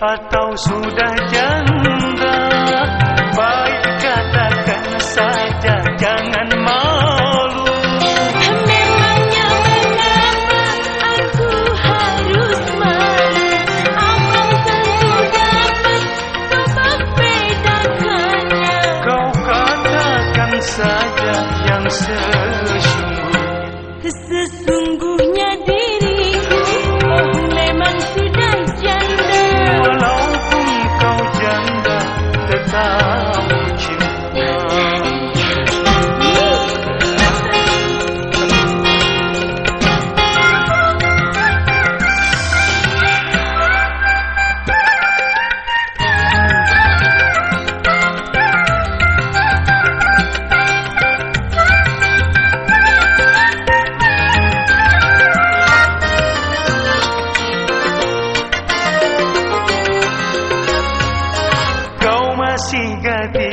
atau sudah janda. Baik katakan saja jangan malu. Memangnya mengapa aku harus malu Abang tentu dapat kau bedakannya? Kau katakan saja yang sesungguhnya Sesungguhnya tetap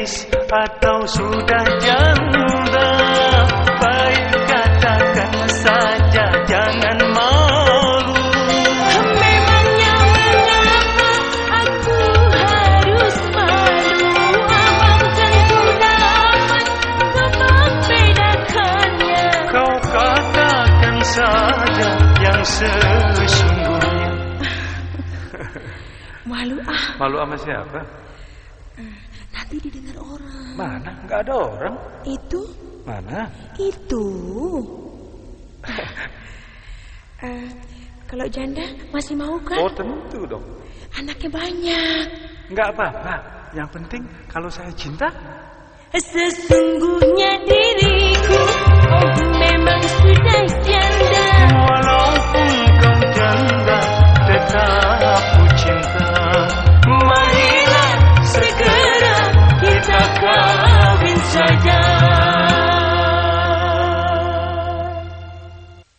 gadis atau sudah janda Baik katakan saja jangan malu. Memangnya mengapa aku harus malu? Abang tentu dapat kau bedakannya? Kau katakan saja yang sesungguhnya. Malu ah. Malu sama siapa? tadi didengar orang. Mana? Enggak ada orang. Itu? Mana? Itu. uh, kalau janda masih mau kan? Oh tentu dong. Anaknya banyak. Enggak apa-apa. Yang penting kalau saya cinta. Sesungguhnya diriku oh memang sudah janda. Walaupun kau janda tetap aku cinta. again.